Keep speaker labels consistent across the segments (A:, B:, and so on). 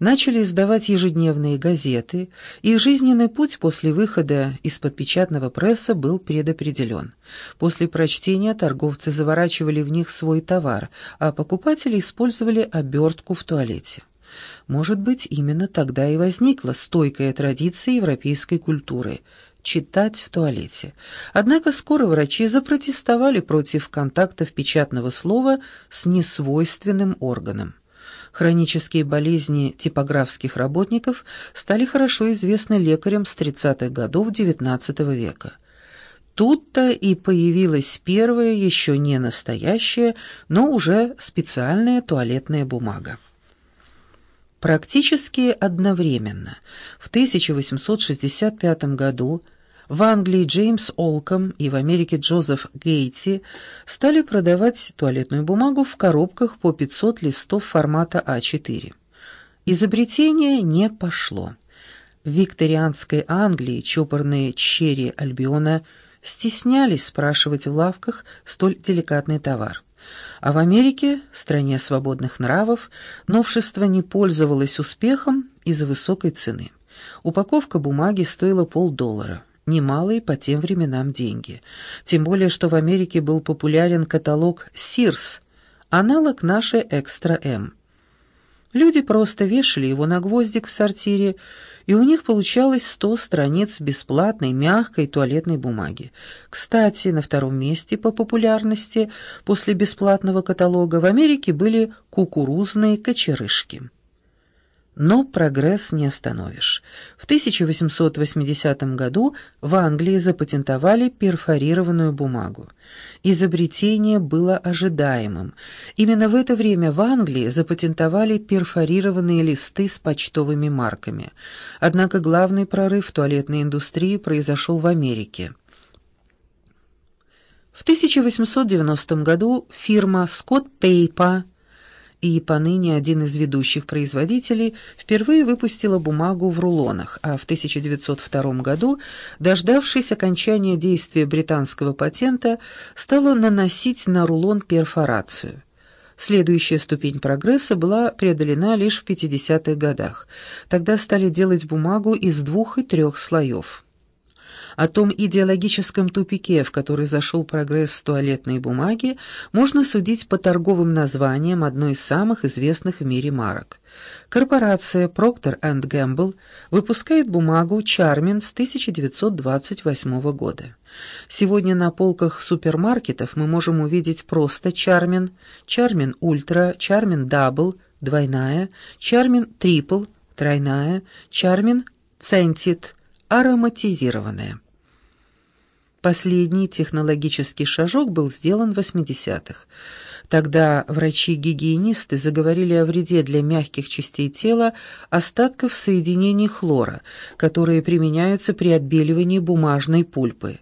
A: начали издавать ежедневные газеты, их жизненный путь после выхода из-под печатного пресса был предопределен. После прочтения торговцы заворачивали в них свой товар, а покупатели использовали обертку в туалете. Может быть, именно тогда и возникла стойкая традиция европейской культуры – читать в туалете. Однако скоро врачи запротестовали против контактов печатного слова с несвойственным органом. Хронические болезни типографских работников стали хорошо известны лекарям с 30-х годов XIX века. Тут-то и появилась первая, еще не настоящая, но уже специальная туалетная бумага. Практически одновременно, в 1865 году, в Англии Джеймс Олком и в Америке Джозеф Гейти стали продавать туалетную бумагу в коробках по 500 листов формата А4. Изобретение не пошло. В викторианской Англии чопорные черри Альбиона стеснялись спрашивать в лавках столь деликатный товар. А в Америке, стране свободных нравов, новшество не пользовалось успехом из-за высокой цены. Упаковка бумаги стоила полдоллара немалые по тем временам деньги. Тем более, что в Америке был популярен каталог Sears, аналог нашей Экстра-М. Люди просто вешали его на гвоздик в сортире, и у них получалось сто страниц бесплатной мягкой туалетной бумаги. Кстати, на втором месте по популярности после бесплатного каталога в Америке были кукурузные кочерышки. Но прогресс не остановишь. В 1880 году в Англии запатентовали перфорированную бумагу. Изобретение было ожидаемым. Именно в это время в Англии запатентовали перфорированные листы с почтовыми марками. Однако главный прорыв в туалетной индустрии произошел в Америке. В 1890 году фирма Scott Paper и поныне один из ведущих производителей, впервые выпустила бумагу в рулонах, а в 1902 году, дождавшись окончания действия британского патента, стала наносить на рулон перфорацию. Следующая ступень прогресса была преодолена лишь в 50-х годах. Тогда стали делать бумагу из двух и трех слоев. О том идеологическом тупике, в который зашел прогресс туалетной бумаги, можно судить по торговым названиям одной из самых известных в мире марок. Корпорация Procter Gamble выпускает бумагу Charmin с 1928 года. Сегодня на полках супермаркетов мы можем увидеть просто Charmin, Charmin Ultra, Charmin Double, двойная, Charmin Triple, тройная, Charmin Scented, ароматизированная. Последний технологический шажок был сделан в 80-х. Тогда врачи-гигиенисты заговорили о вреде для мягких частей тела остатков соединений хлора, которые применяются при отбеливании бумажной пульпы.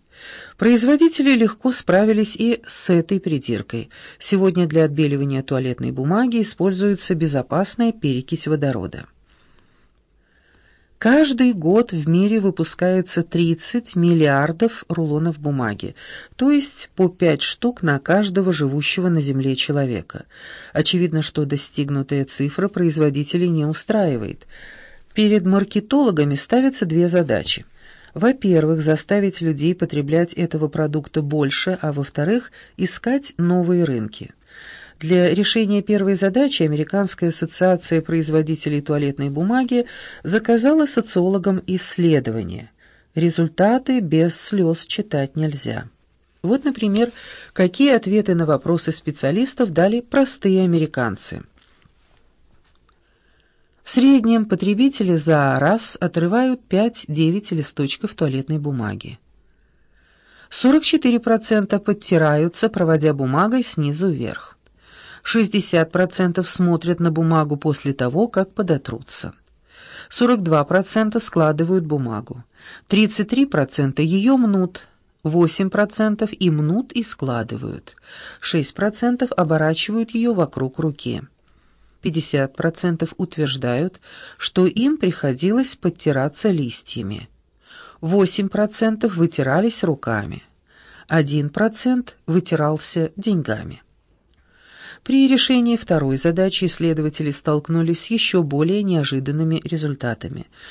A: Производители легко справились и с этой придиркой. Сегодня для отбеливания туалетной бумаги используется безопасная перекись водорода. Каждый год в мире выпускается 30 миллиардов рулонов бумаги, то есть по 5 штук на каждого живущего на Земле человека. Очевидно, что достигнутая цифра производителей не устраивает. Перед маркетологами ставятся две задачи. Во-первых, заставить людей потреблять этого продукта больше, а во-вторых, искать новые рынки. Для решения первой задачи Американская ассоциация производителей туалетной бумаги заказала социологам исследование. Результаты без слез читать нельзя. Вот, например, какие ответы на вопросы специалистов дали простые американцы. В среднем потребители за раз отрывают 5-9 листочков туалетной бумаги. 44% подтираются, проводя бумагой снизу вверх. 60% смотрят на бумагу после того, как подотрутся. 42% складывают бумагу. 33% ее мнут. 8% и мнут и складывают. 6% оборачивают ее вокруг руки. 50% утверждают, что им приходилось подтираться листьями. 8% вытирались руками. 1% вытирался деньгами. При решении второй задачи исследователи столкнулись с еще более неожиданными результатами.